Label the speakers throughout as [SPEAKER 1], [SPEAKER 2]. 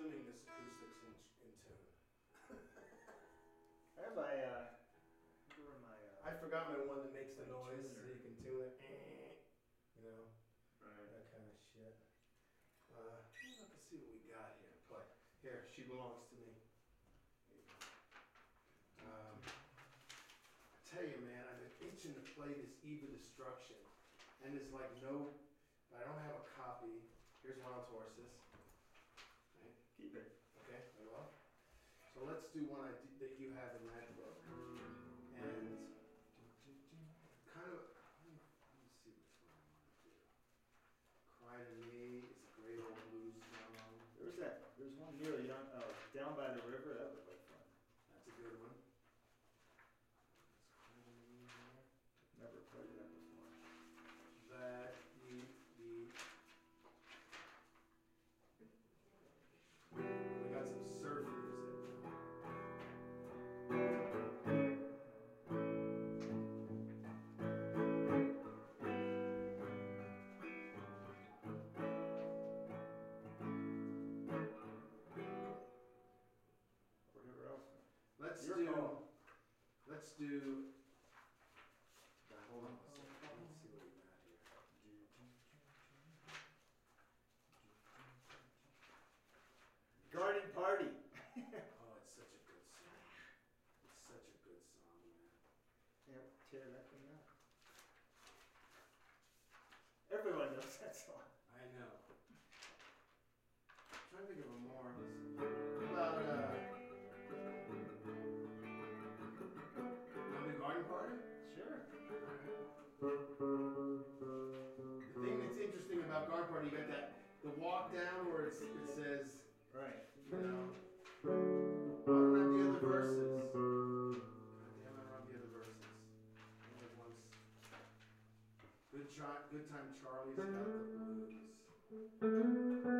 [SPEAKER 1] assuming this acoustic's in, in tune.
[SPEAKER 2] I have my, uh, my, uh,
[SPEAKER 1] I forgot my one that makes the noise, so you can tune it. You know,
[SPEAKER 2] right.
[SPEAKER 1] that kind of shit. Uh, let's see what we got here. Play. Here, she belongs to me. There you go. Um, I tell you, man, I've been itching to play this Eve of Destruction, and there's like no. Do. Let's do. Now, hold on a second. Let's see what we got here.
[SPEAKER 2] Garden Party.
[SPEAKER 1] Oh, it's such a good song. It's such a good song, man.
[SPEAKER 2] Yeah, tear that thing up.
[SPEAKER 1] The walk down where it's, it says,
[SPEAKER 2] Right.
[SPEAKER 1] you know, I don't have the other verses. God damn, I don't have the other verses. Only Good try, good time Charlie's got the blues.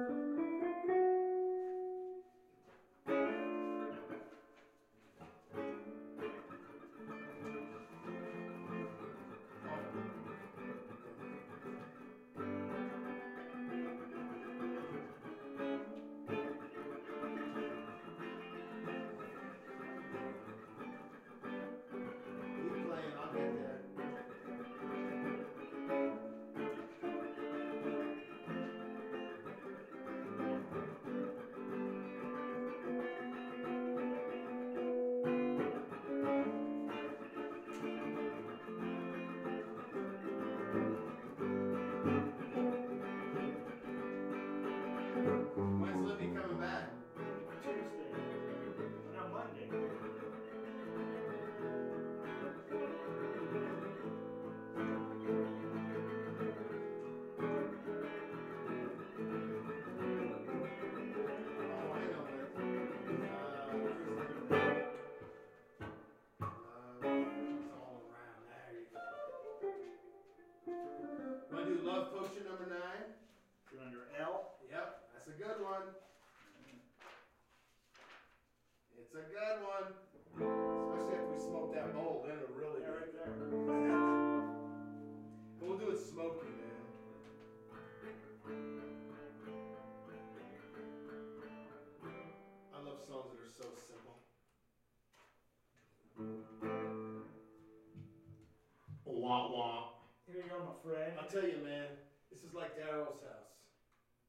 [SPEAKER 1] Wah wah.
[SPEAKER 2] Here you go, my friend.
[SPEAKER 1] I'll tell you, man, this is like Daryl's house.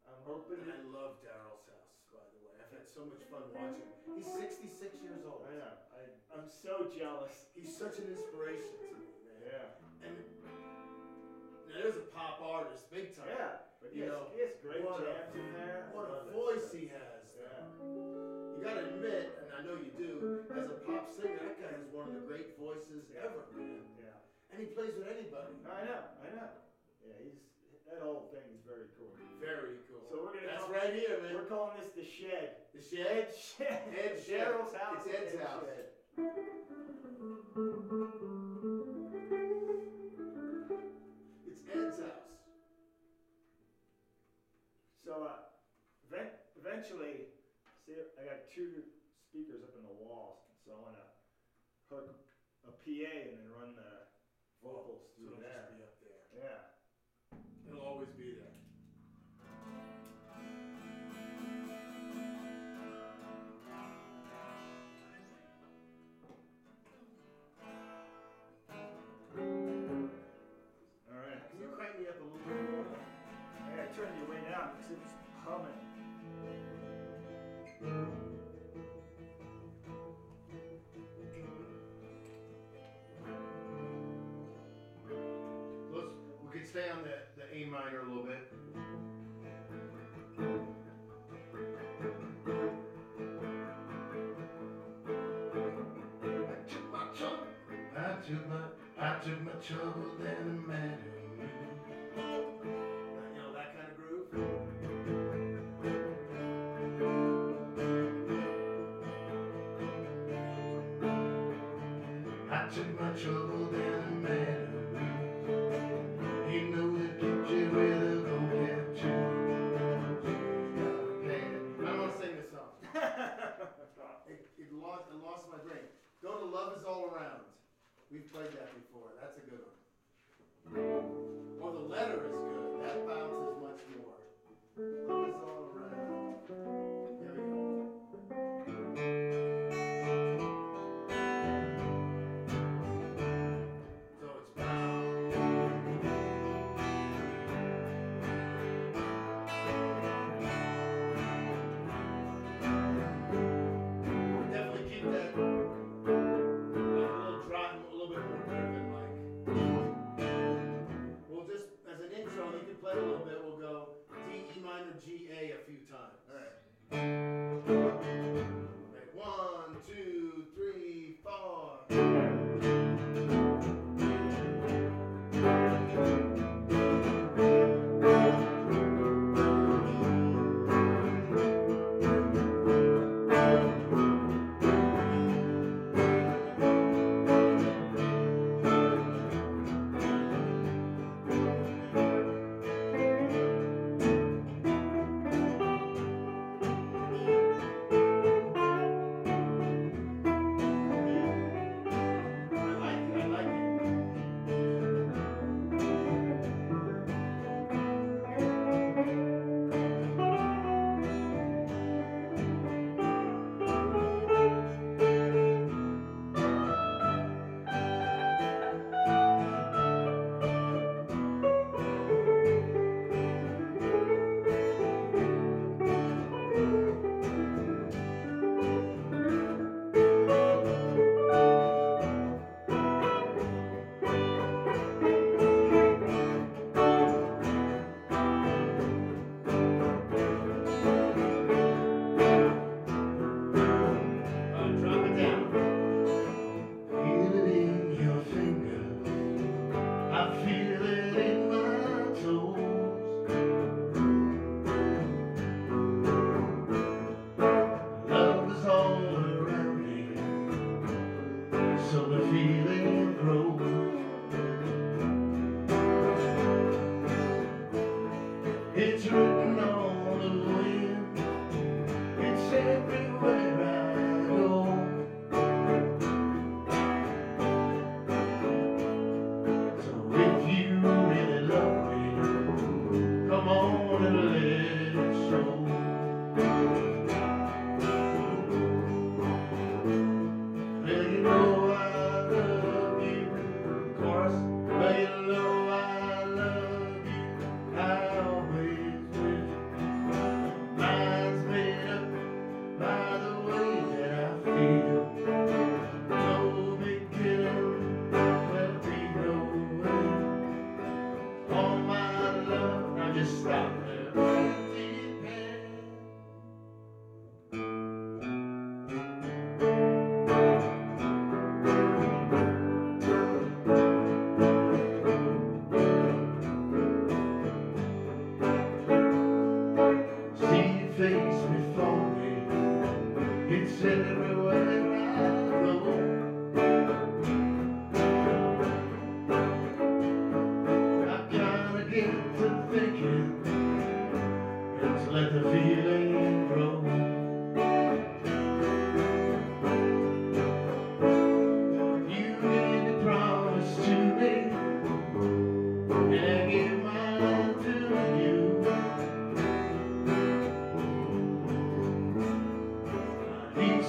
[SPEAKER 2] I'm hoping
[SPEAKER 1] And I love Daryl's house, by the way. I've had so much fun watching. him. He's 66 years old.
[SPEAKER 2] I know. I, I'm so jealous.
[SPEAKER 1] He's such an inspiration to me, man.
[SPEAKER 2] Yeah.
[SPEAKER 1] And now there's a pop artist, big time.
[SPEAKER 2] Yeah. But he
[SPEAKER 1] You
[SPEAKER 2] has,
[SPEAKER 1] know,
[SPEAKER 2] he has great
[SPEAKER 1] what a-
[SPEAKER 2] jams in there.
[SPEAKER 1] What a voice he has.
[SPEAKER 2] Yeah.
[SPEAKER 1] You gotta admit, and I know you do, as a pop singer, that guy has one of the great voices ever, man.
[SPEAKER 2] Yeah.
[SPEAKER 1] And he plays with anybody.
[SPEAKER 2] I know. I know. Yeah. He's that whole thing is very cool.
[SPEAKER 1] Very cool.
[SPEAKER 2] So we're gonna
[SPEAKER 1] That's
[SPEAKER 2] call-
[SPEAKER 1] right here, man.
[SPEAKER 2] We're calling this the shed.
[SPEAKER 1] The shed.
[SPEAKER 2] Ed Shed.
[SPEAKER 1] Ed Shed.
[SPEAKER 2] Daryl's house.
[SPEAKER 1] It's Ed's
[SPEAKER 2] Ed
[SPEAKER 1] house.
[SPEAKER 2] Shed.
[SPEAKER 1] It's Ed's house.
[SPEAKER 2] So uh, eventually, see, I got two speakers up in the walls, so I want to hook a PA and then run the vocals
[SPEAKER 1] So
[SPEAKER 2] through
[SPEAKER 1] it'll
[SPEAKER 2] there.
[SPEAKER 1] just be up there.
[SPEAKER 2] Yeah.
[SPEAKER 1] It'll always be there. minor a little bit. I took my trouble, I took my, I took my trouble, then it mattered. I took my trouble down.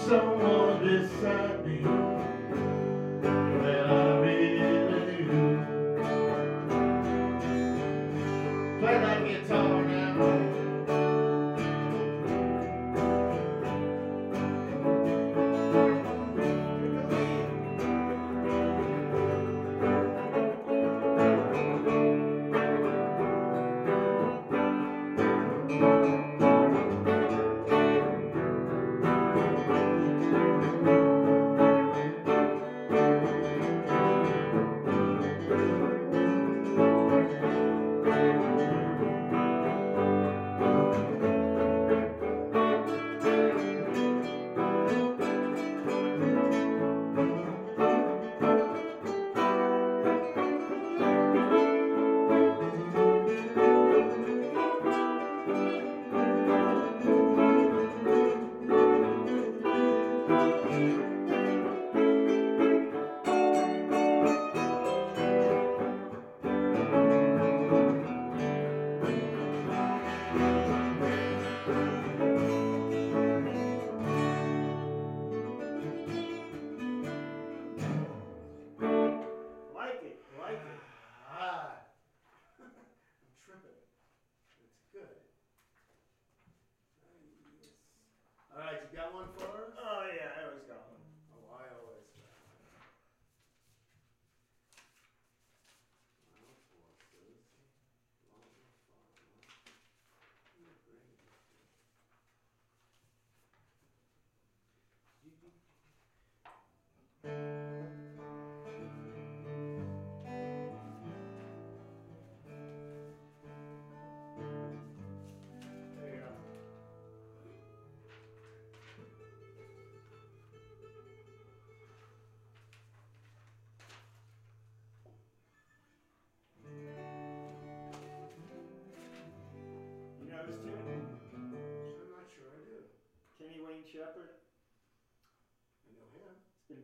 [SPEAKER 1] someone beside me.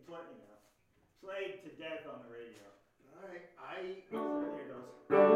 [SPEAKER 2] Just let. Played to death on the radio.
[SPEAKER 1] All right. I.
[SPEAKER 2] Here it goes.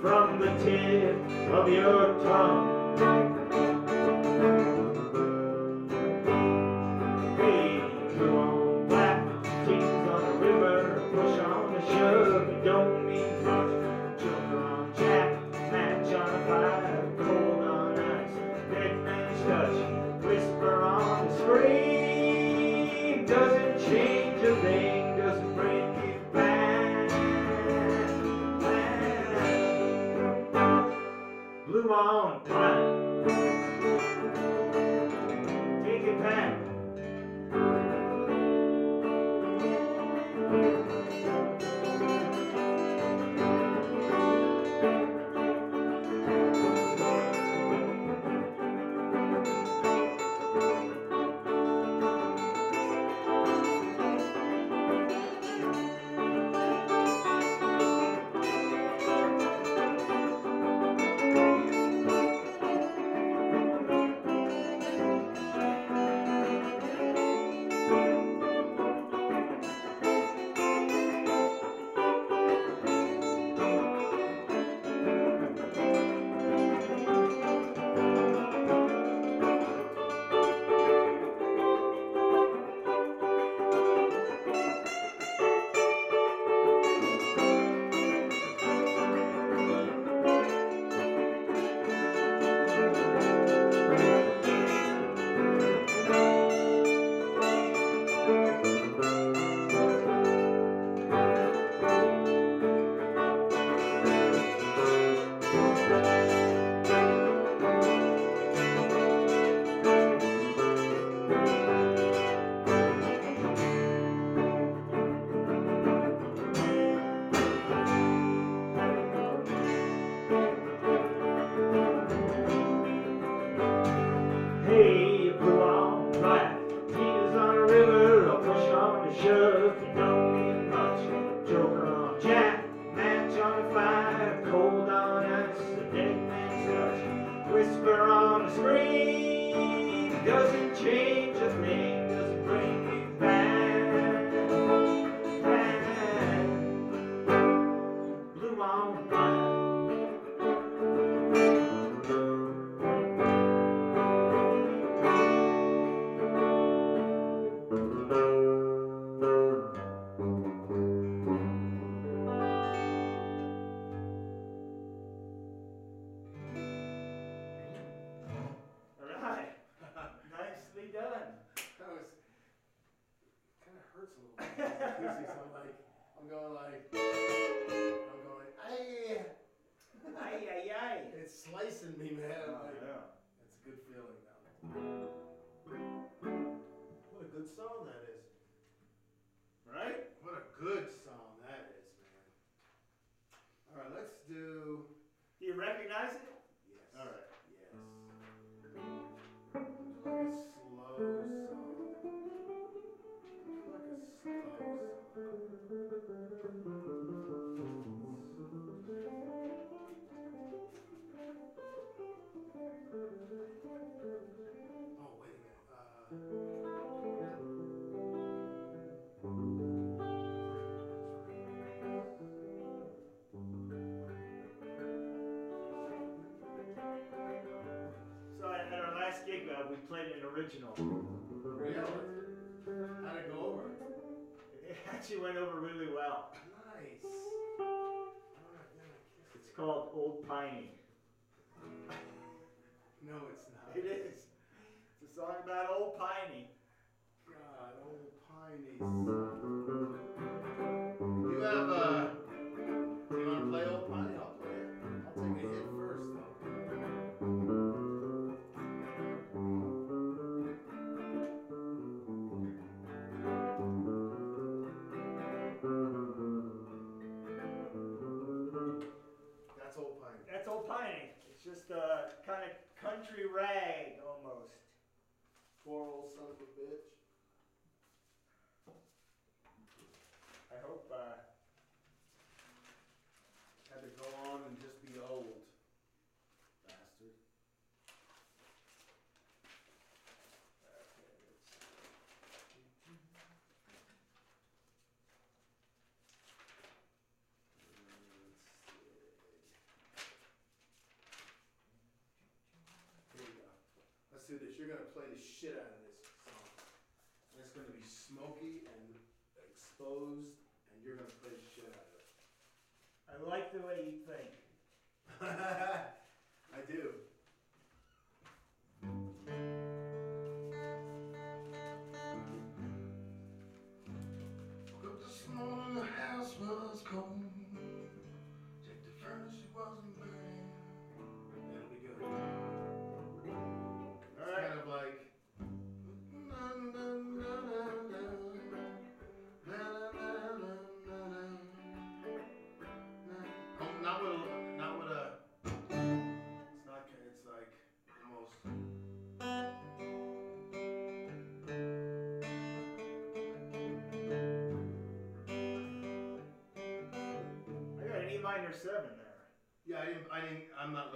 [SPEAKER 2] from the tip of your tongue. Amen. original.
[SPEAKER 1] Really? How'd it go over?
[SPEAKER 2] It actually went over really well.
[SPEAKER 1] Nice.
[SPEAKER 2] It's called Old Piney.
[SPEAKER 1] to this. You're going to play the shit out of this song. And it's going to be smoky and exposed, and you're going to play the shit out of it.
[SPEAKER 2] I like the way you think. or seven there.
[SPEAKER 1] Yeah, I didn't, I didn't, I'm not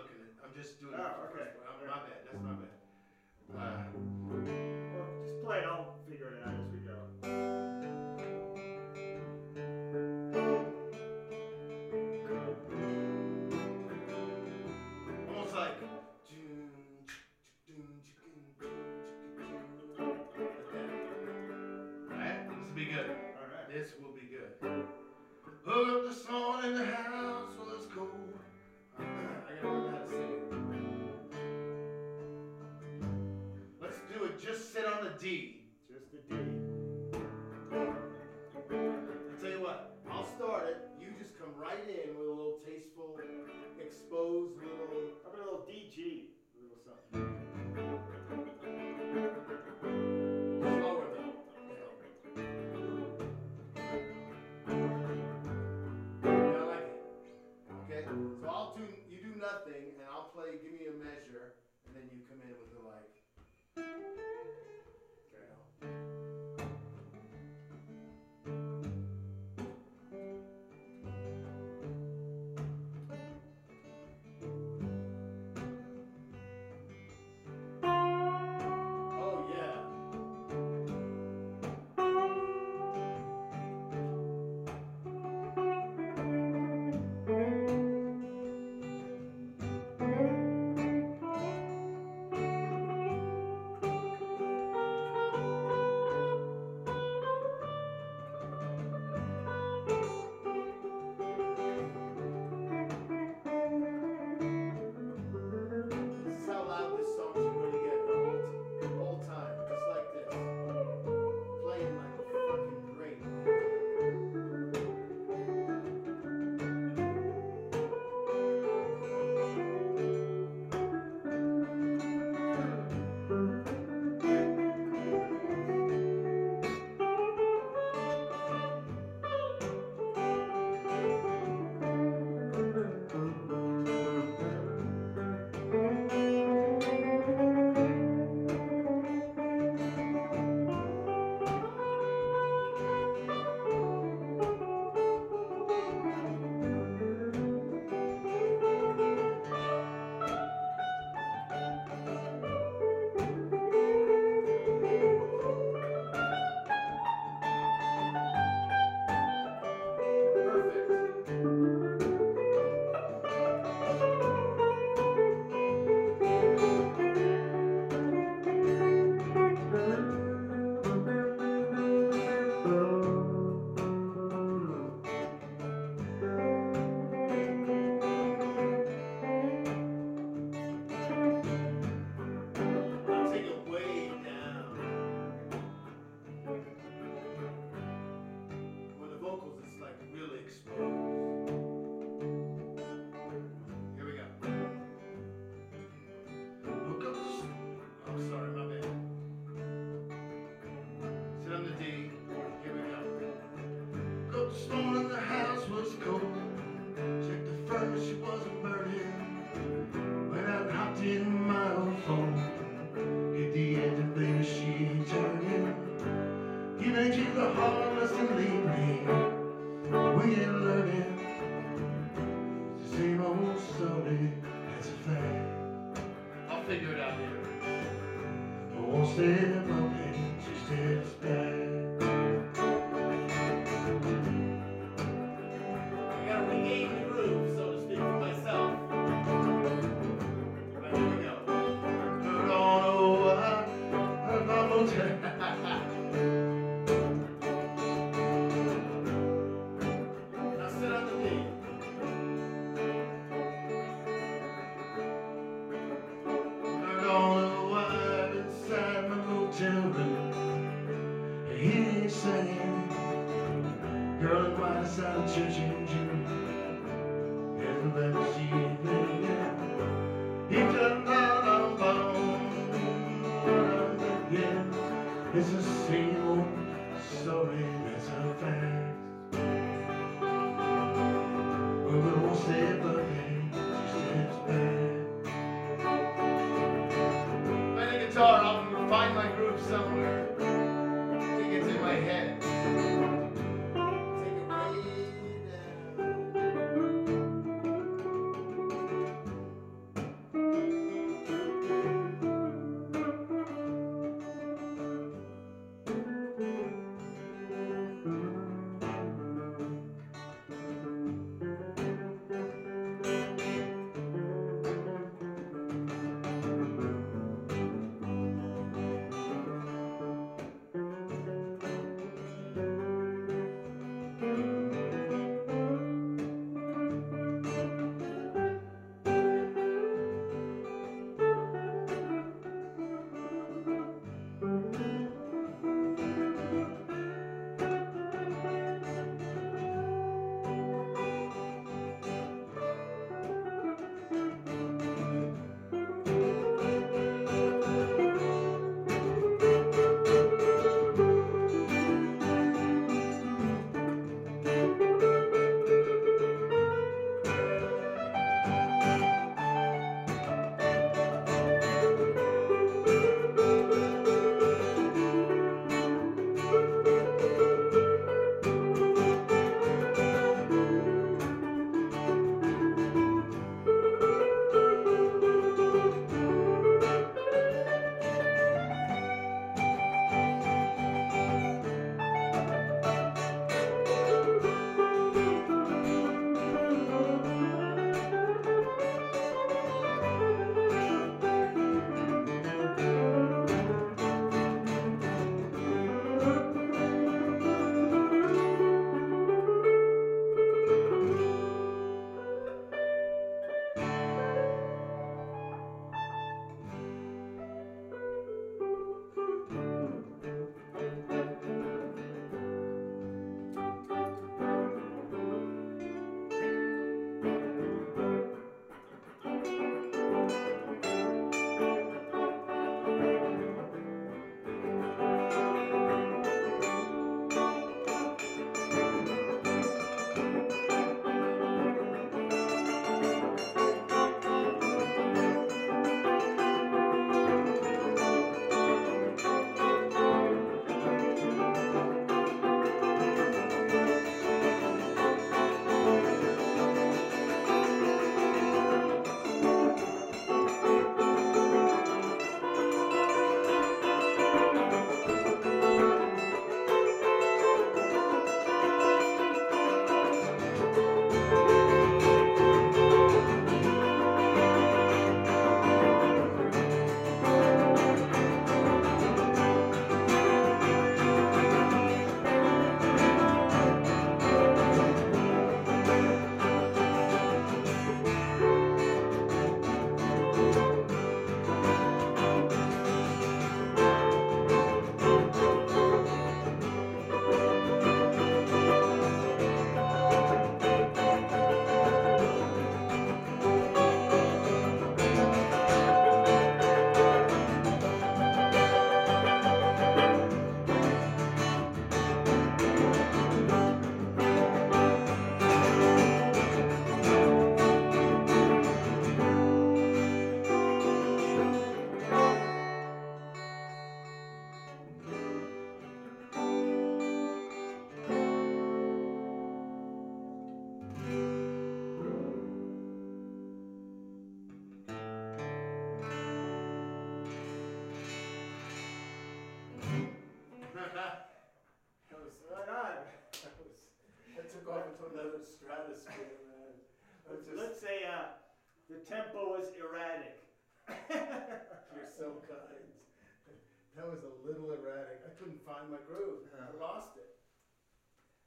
[SPEAKER 1] find my groove. I lost it.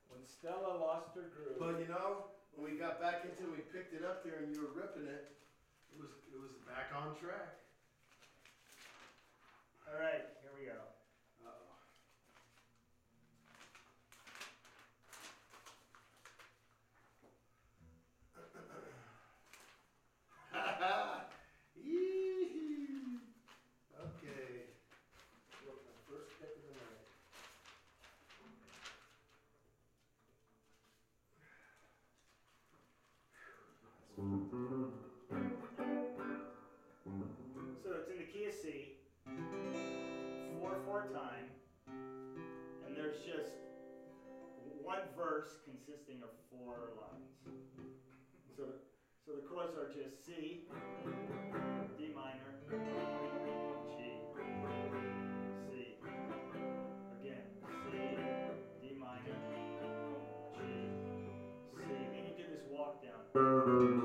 [SPEAKER 2] When Stella lost her groove.
[SPEAKER 1] But you know, when we got back into it, we picked it up there and you were ripping it. It was it was back on track.
[SPEAKER 2] All right. time, and there's just one verse consisting of four lines. So, so the chords are just C, D minor, G, C. Again, C, D minor, G, C. Then you do this walk down.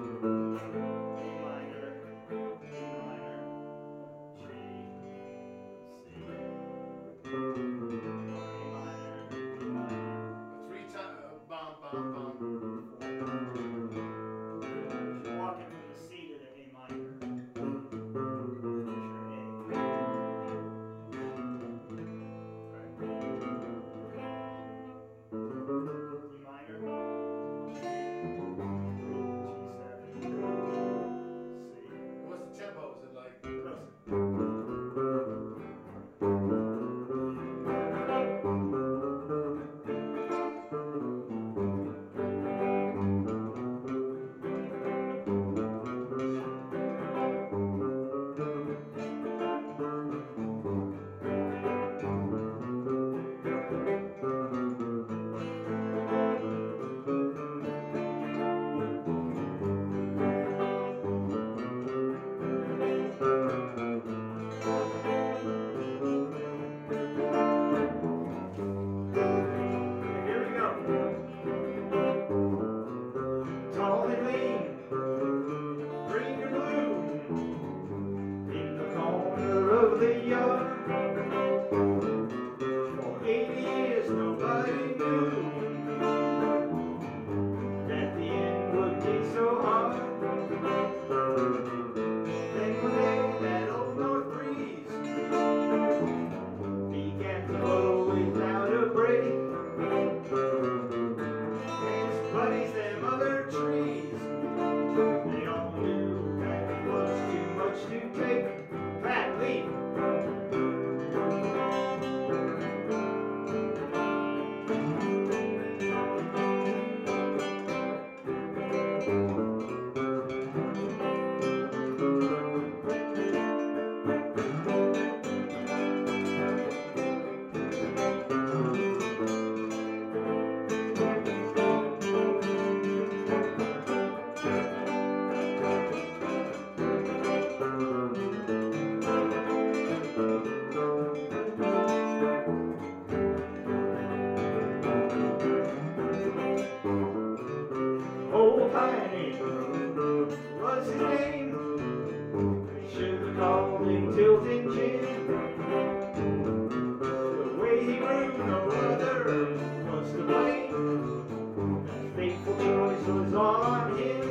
[SPEAKER 2] goes on in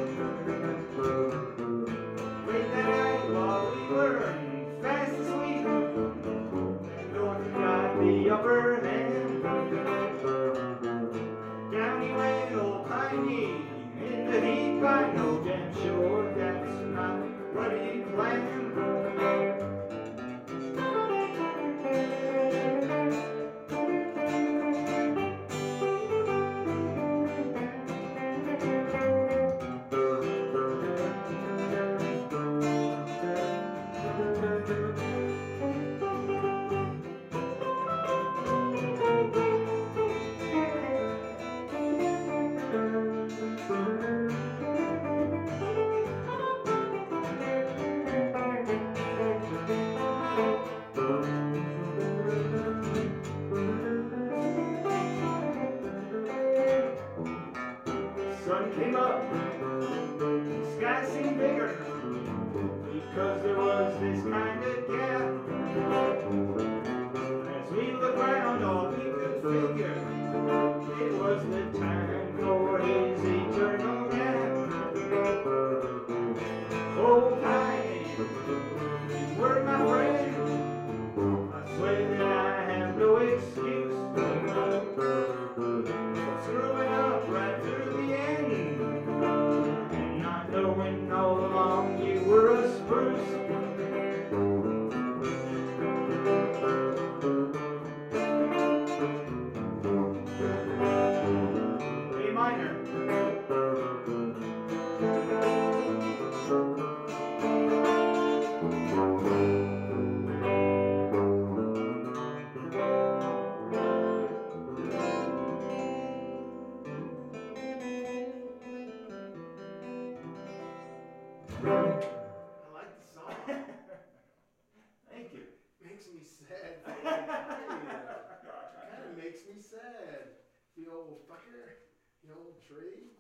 [SPEAKER 2] said, you old fucker, you old tree.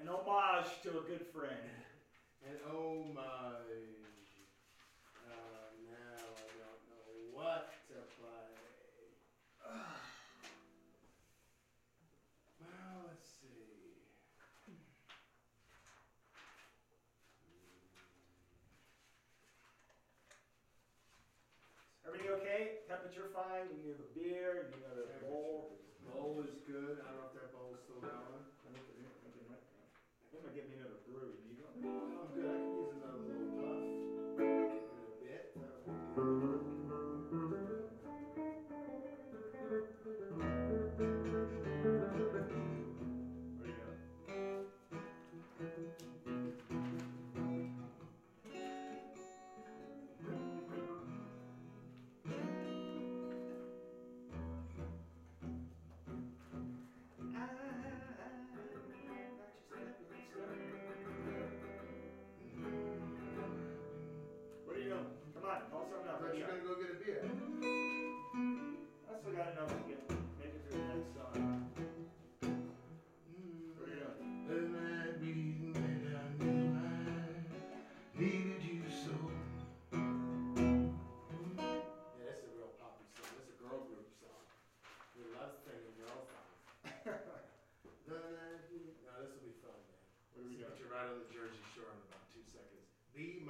[SPEAKER 2] An homage to a good friend.
[SPEAKER 1] An homage. Uh, now I don't know what to play. Uh, well, let's see.
[SPEAKER 2] Everything okay? Temperature fine? You have a beer. You
[SPEAKER 1] is good. I don't know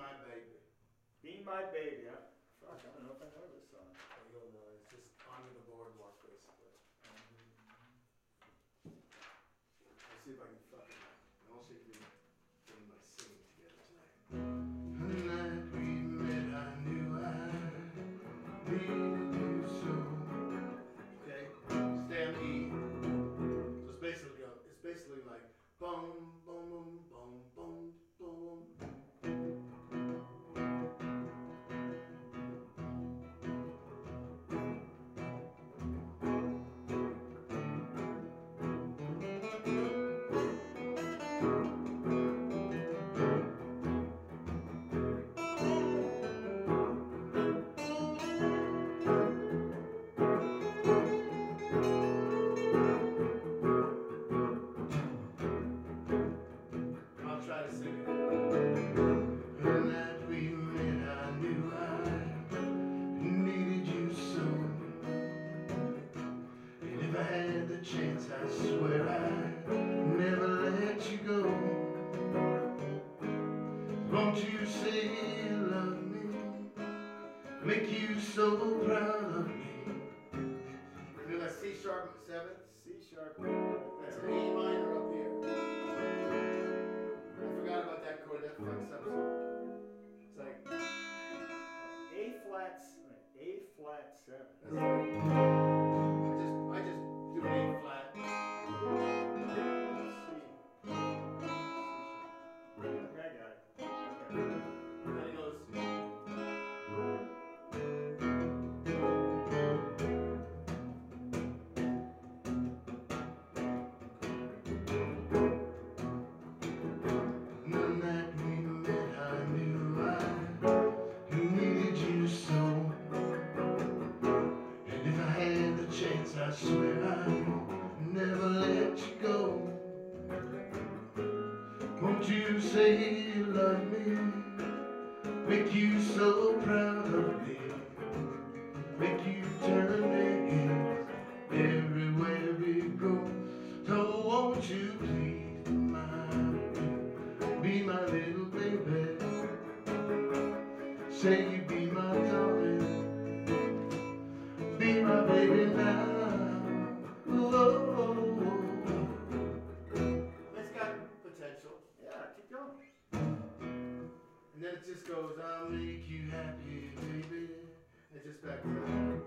[SPEAKER 1] my baby.
[SPEAKER 2] Be my baby. Huh? Fuck, I don't know if I know this song.
[SPEAKER 1] Oh, you'll know. It's just onto the boardwalk, basically. Let's see if I can fucking. And I'll see if we can get my singing together tonight.
[SPEAKER 3] The night we met, I knew I needed you so.
[SPEAKER 1] Okay? Stay on E. So it's basically go. It's basically like boom, boom, boom, boom, boom,
[SPEAKER 3] Make you so proud of me.
[SPEAKER 1] Do that C sharp seventh.
[SPEAKER 2] C sharp.
[SPEAKER 1] That's an E minor up here. I forgot about that chord. That fucks up. It's like
[SPEAKER 2] A flat. A flat seven.
[SPEAKER 3] Say you be my darling. Be my baby now. Whoa.
[SPEAKER 1] Oh, oh, oh, it's got potential.
[SPEAKER 2] Yeah, keep going.
[SPEAKER 1] And then it just goes.
[SPEAKER 3] I'll make you happy, baby.
[SPEAKER 1] It's just back to.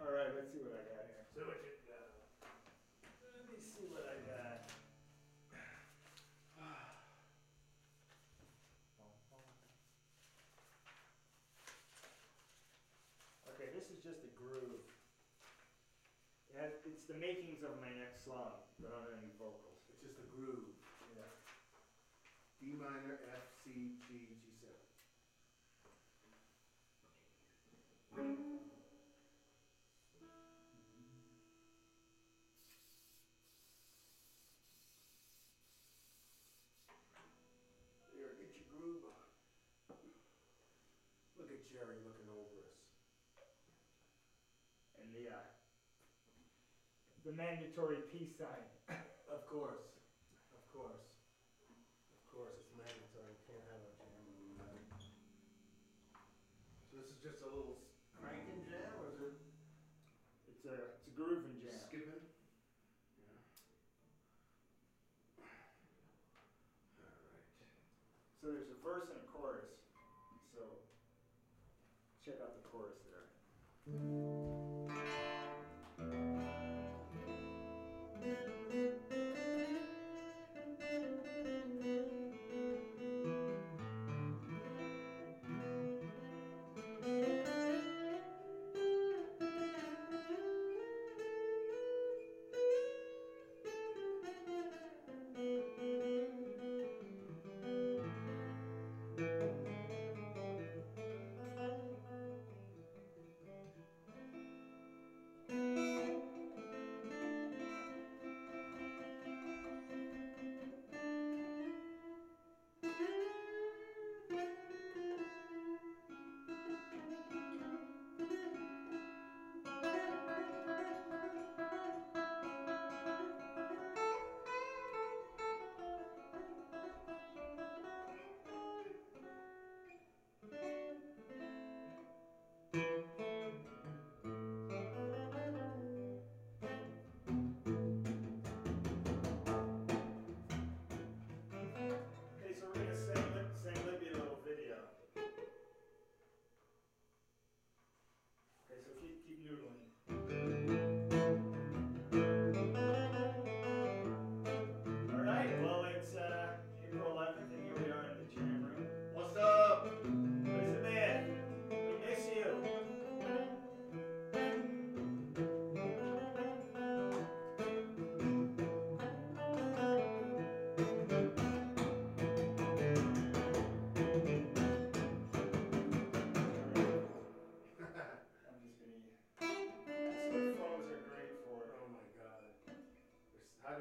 [SPEAKER 1] All right,
[SPEAKER 2] let's see what I got here.
[SPEAKER 1] So what you got?
[SPEAKER 2] Let me see what I got. Okay, this is just a groove. It has, it's the makings of my next song, but I don't have any vocals.
[SPEAKER 1] It's just a groove.
[SPEAKER 2] Yeah.
[SPEAKER 1] D minor, F, C, G, Jerry looking over us.
[SPEAKER 2] And the uh, the mandatory peace sign.
[SPEAKER 1] Of course,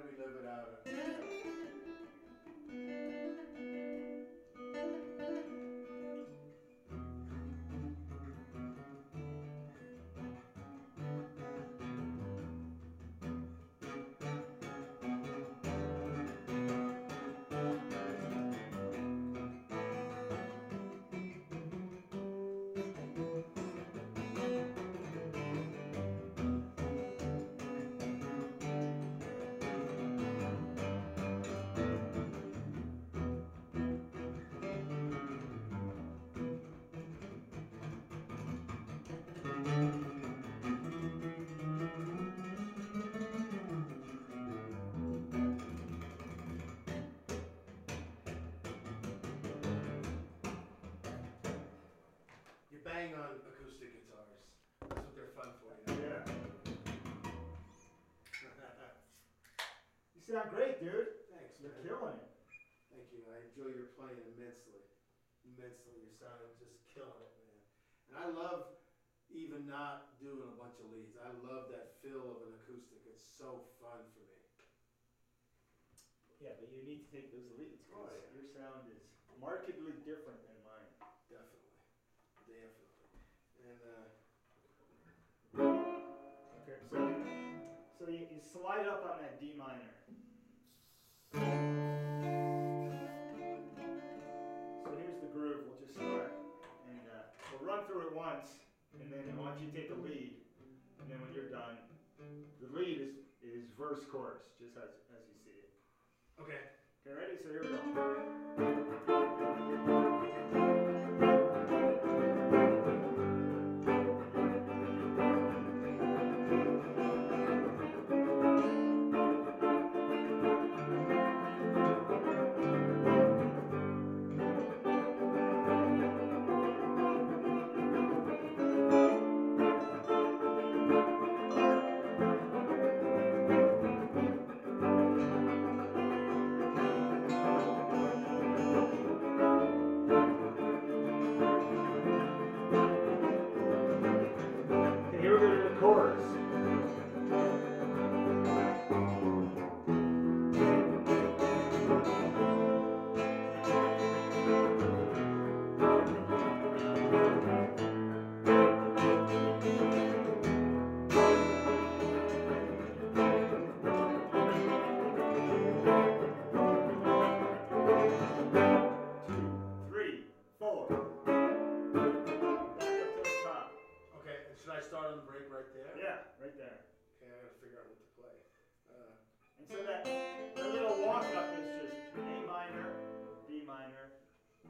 [SPEAKER 1] we live it out.
[SPEAKER 2] Sound great, dude.
[SPEAKER 1] Thanks,
[SPEAKER 2] You're
[SPEAKER 1] man.
[SPEAKER 2] killing it.
[SPEAKER 1] Thank you. I enjoy your playing immensely. Immensely. You're sounding just killing it, man. And I love even not doing a bunch of leads. I love that feel of an acoustic. It's so fun for me.
[SPEAKER 2] Yeah, but you need to take those leads
[SPEAKER 1] Oh, yeah.
[SPEAKER 2] your sound is markedly different than mine.
[SPEAKER 1] Definitely. Definitely. And uh
[SPEAKER 2] Okay, so so you, you slide up on that D minor. So here's the groove. We'll just start, and uh, we'll run through it once, and then I want you take a lead, and then when you're done, the lead is is verse chorus, just as as you see it.
[SPEAKER 1] okay.
[SPEAKER 2] Okay, ready? So here we go.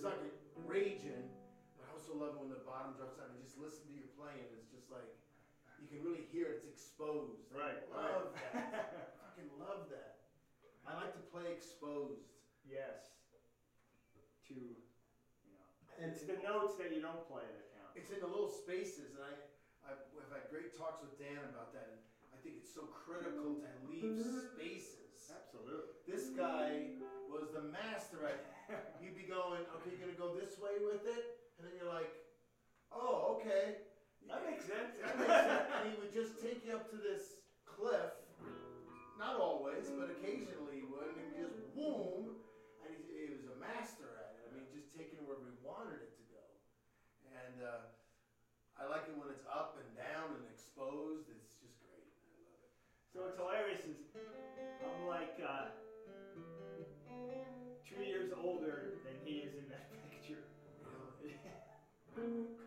[SPEAKER 1] it's like raging. But I also love it when the bottom drops out and you just listen to your playing. It's just like you can really hear it. It's exposed.
[SPEAKER 2] Right.
[SPEAKER 1] Love
[SPEAKER 2] right.
[SPEAKER 1] that. Fucking love that. I like to play exposed.
[SPEAKER 2] yes. To, you know, it's the notes that you don't play that count.
[SPEAKER 1] it's in the little spaces, and I, I've, I've had great talks with Dan about that, and I think it's so critical to leave mm-hmm.
[SPEAKER 2] spaces.
[SPEAKER 1] This guy was the master at it. You'd be going, okay, you're gonna go this way with it, and then you're like, oh, okay.
[SPEAKER 2] That makes sense.
[SPEAKER 1] That makes sense. And he would just take you up to this cliff, not always, but occasionally he would, and he'd just boom, and he, he was a master at it. I mean, just taking it wherever he wanted it to go. And uh, I like it when it's up and down and exposed. It's just great. I love it.
[SPEAKER 2] So it's hilarious I'm like uh, years older than he is in that picture.
[SPEAKER 1] Really?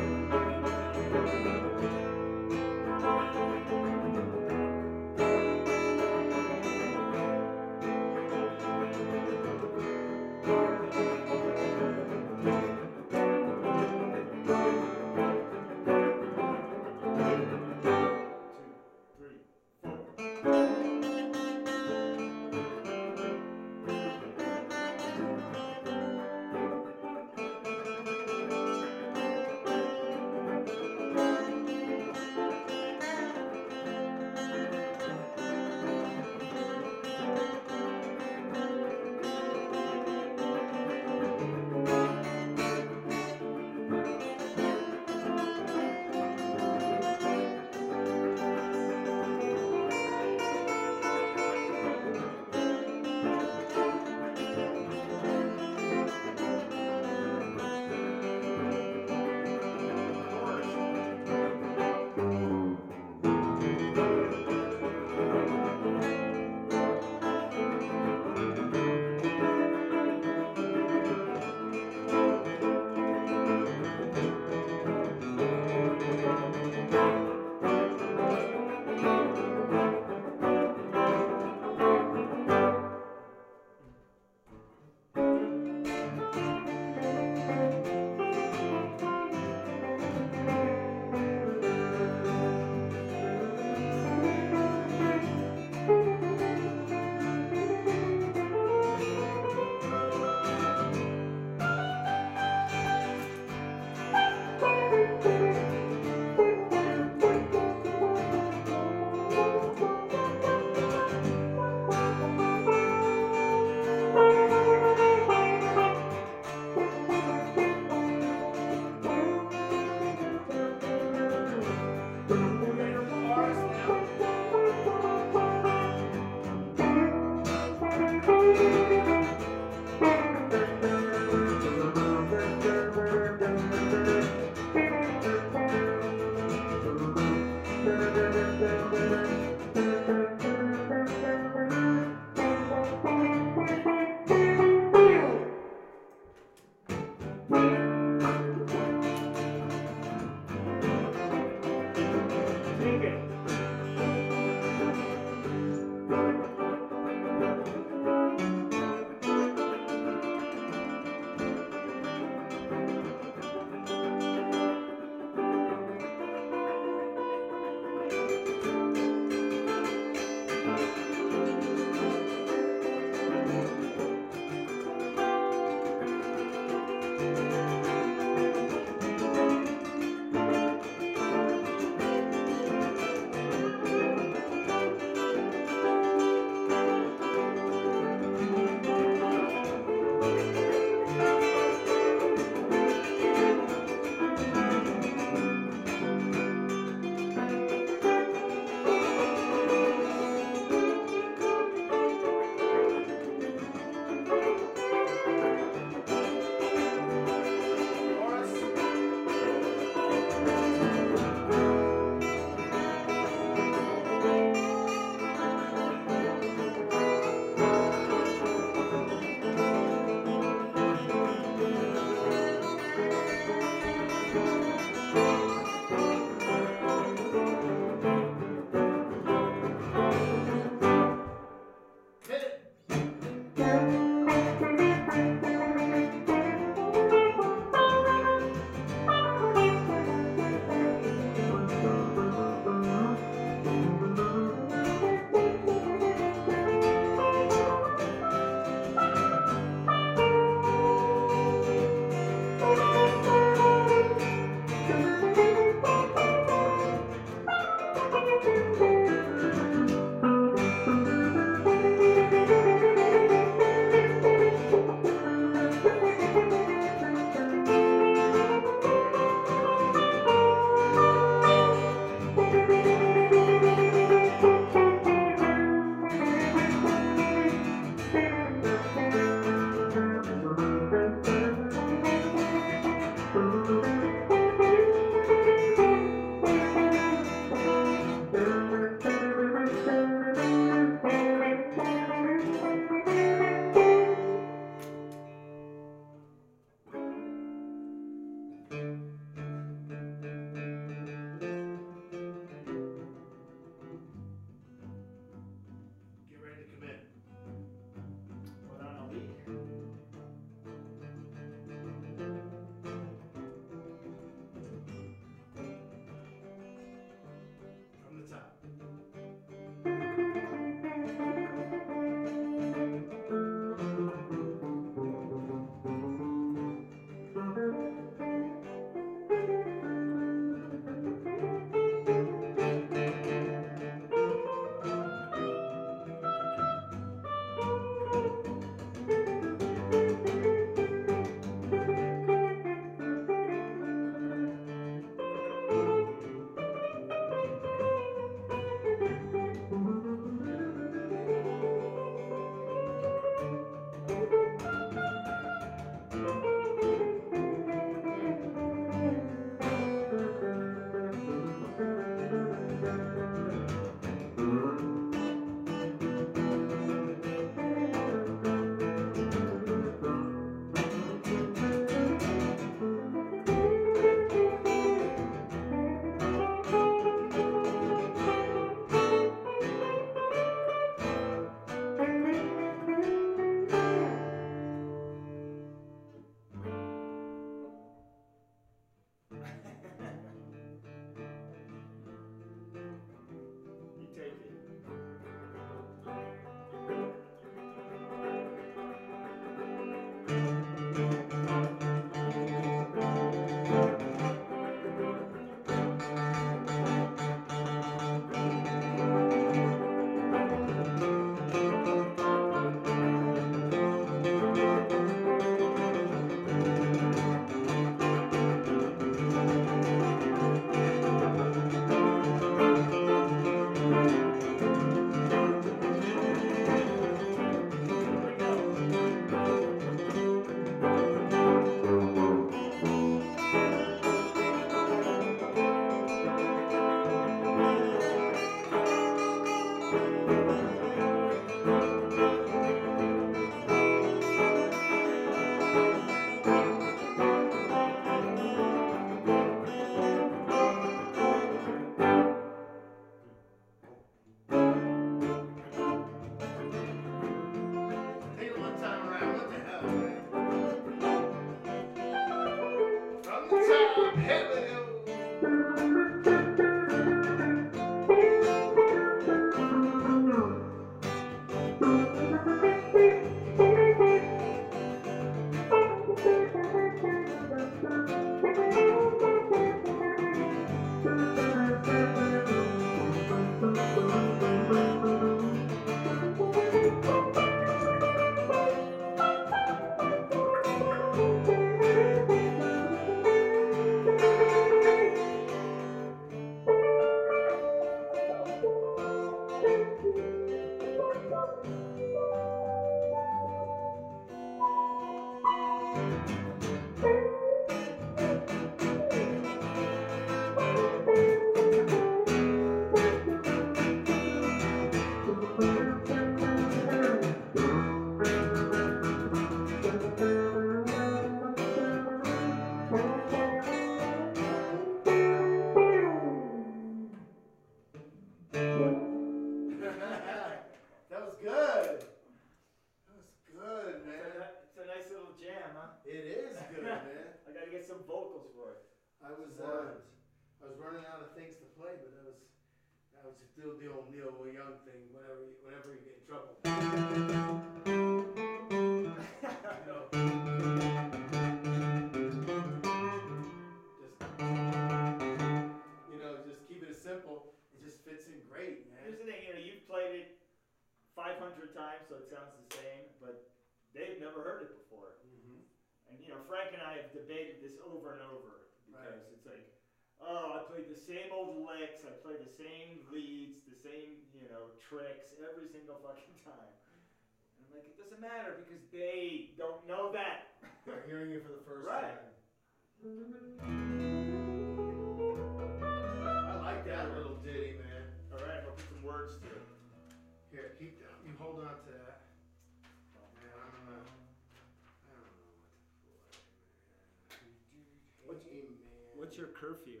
[SPEAKER 2] your curfew?